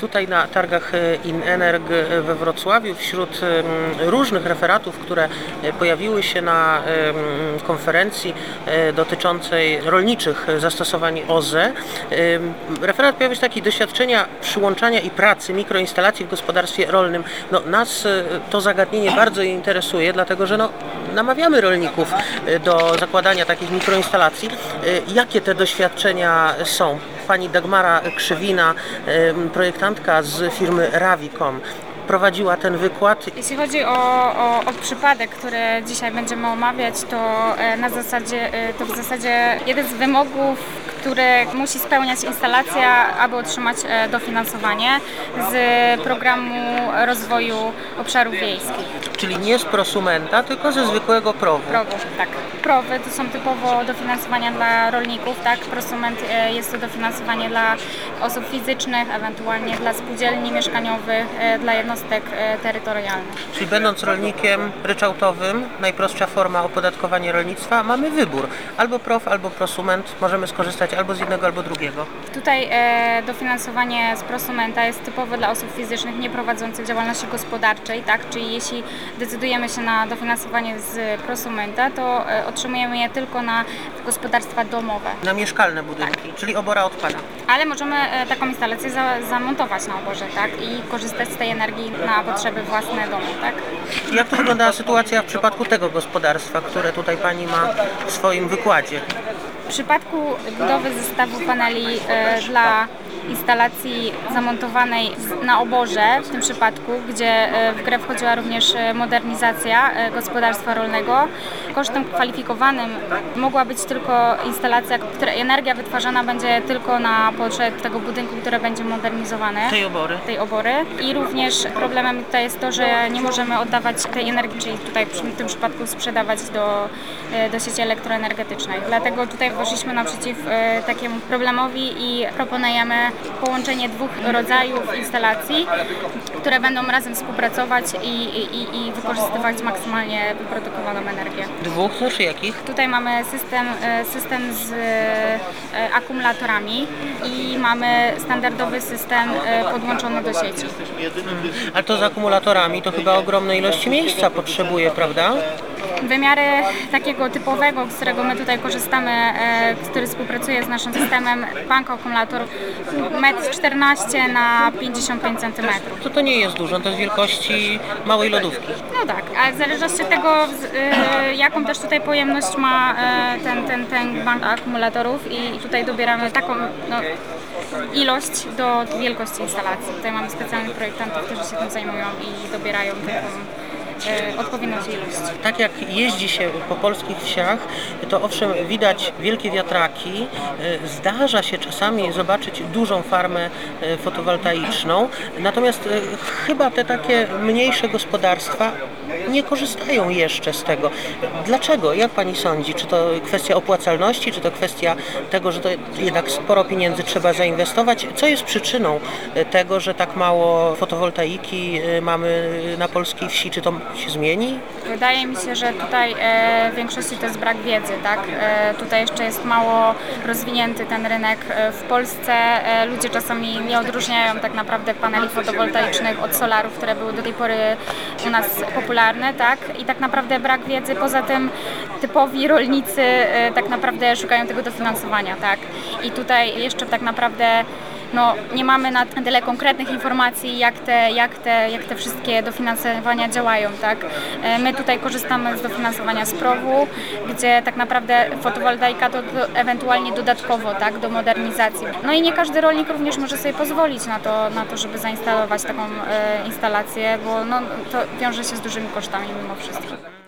Tutaj na targach e, Inenerg e, we Wrocławiu wśród różnych referatów, które e, pojawiły się na konferencji dotyczącej rolniczych zastosowań OZE, referat pojawił się taki doświadczenia przyłączania i pracy mikroinstalacji w gospodarstwie rolnym. No, nas to zagadnienie bardzo interesuje, dlatego że no, namawiamy rolników do zakładania takich mikroinstalacji. Jakie te doświadczenia są? Pani Dagmara Krzywina, projektantka z firmy Ravicom, prowadziła ten wykład. Jeśli chodzi o, o, o przypadek, który dzisiaj będziemy omawiać, to e, na zasadzie, e, to w zasadzie jeden z wymogów, które musi spełniać instalacja, aby otrzymać e, dofinansowanie z programu rozwoju obszarów wiejskich. Czyli nie z prosumenta, tylko ze zwykłego prowu. Prowy, tak. Prowy to są typowo dofinansowania dla rolników, tak. Prosument e, jest to dofinansowanie dla osób fizycznych, ewentualnie dla spółdzielni mieszkaniowych, e, dla jednostek terytorialnych. Czyli będąc rolnikiem ryczałtowym, najprostsza forma opodatkowania rolnictwa, mamy wybór. Albo prof, albo prosument. Możemy skorzystać albo z jednego, albo drugiego. Tutaj e, dofinansowanie z prosumenta jest typowe dla osób fizycznych nieprowadzących działalności gospodarczej, tak? Czyli jeśli decydujemy się na dofinansowanie z prosumenta, to e, otrzymujemy je tylko na gospodarstwa domowe. Na mieszkalne budynki, czyli obora odpada. Ale możemy e, taką instalację za, zamontować na oborze, tak? I korzystać z tej energii na potrzeby własne domu, tak? Jak to wyglądała sytuacja w przypadku tego gospodarstwa, które tutaj Pani ma w swoim wykładzie? W przypadku budowy zestawu paneli e, dla instalacji zamontowanej na oborze, w tym przypadku, gdzie e, w grę wchodziła również e, modernizacja e, gospodarstwa rolnego, kosztem kwalifikowanym mogła być tylko instalacja, której energia wytwarzana będzie tylko na potrzeb tego budynku, który będzie modernizowany Tej obory. tej obory i również problemem tutaj jest to, że nie możemy oddawać tej energii, czyli tutaj w tym przypadku sprzedawać do, do sieci elektroenergetycznej. Dlatego tutaj wyszliśmy naprzeciw takiemu problemowi i proponujemy połączenie dwóch rodzajów instalacji, które będą razem współpracować i, i, i wykorzystywać maksymalnie wyprodukowaną energię. Dwóch, znaczy jakich? Tutaj mamy system, e, system z e, akumulatorami i mamy standardowy system e, podłączony do sieci. Ale to z akumulatorami to chyba ogromnej ilości miejsca potrzebuje, prawda? Wymiary takiego typowego, z którego my tutaj korzystamy, e, który współpracuje z naszym systemem, bank akumulator 1,14 m na 55 cm. To to nie jest dużo, to jest wielkości małej lodówki. No tak, a w zależności od tego, e, jaką też tutaj pojemność ma e, ten, ten, ten bank akumulatorów i tutaj dobieramy taką no, ilość do wielkości instalacji. Tutaj mamy specjalnych projektantów, którzy się tym zajmują i dobierają taką e. Tak jak jeździ się po polskich wsiach, to owszem widać wielkie wiatraki, e, zdarza się czasami zobaczyć dużą farmę e, fotowoltaiczną, natomiast chyba te takie mniejsze gospodarstwa nie korzystają jeszcze z tego. Dlaczego? Jak Pani sądzi? Czy to kwestia opłacalności, czy to kwestia tego, że to jednak sporo pieniędzy trzeba zainwestować? Co jest przyczyną e, tego, że tak mało fotowoltaiki e, mamy na polskiej wsi? Czy to się zmieni? Wydaje mi się, że tutaj e, w większości to jest brak wiedzy, tak? Tutaj jeszcze jest mało rozwinięty ten rynek. W Polsce ludzie czasami nie odróżniają tak naprawdę paneli fotowoltaicznych od solarów, które były do tej pory u nas popularne, tak? I tak naprawdę brak wiedzy. Poza tym typowi rolnicy e, tak naprawdę szukają tego dofinansowania, tak? I tutaj jeszcze tak naprawdę no, nie mamy na tyle konkretnych informacji, jak te, jak te, jak te wszystkie dofinansowania działają. Tak? E, My tutaj korzystamy z dofinansowania z PROW-u, gdzie tak naprawdę fotowoltaika to, ewentualnie dodatkowo tak, do modernizacji. No i nie każdy rolnik również może sobie pozwolić na to, na to żeby zainstalować taką e, instalację, bo no, to wiąże się z dużymi kosztami mimo wszystko.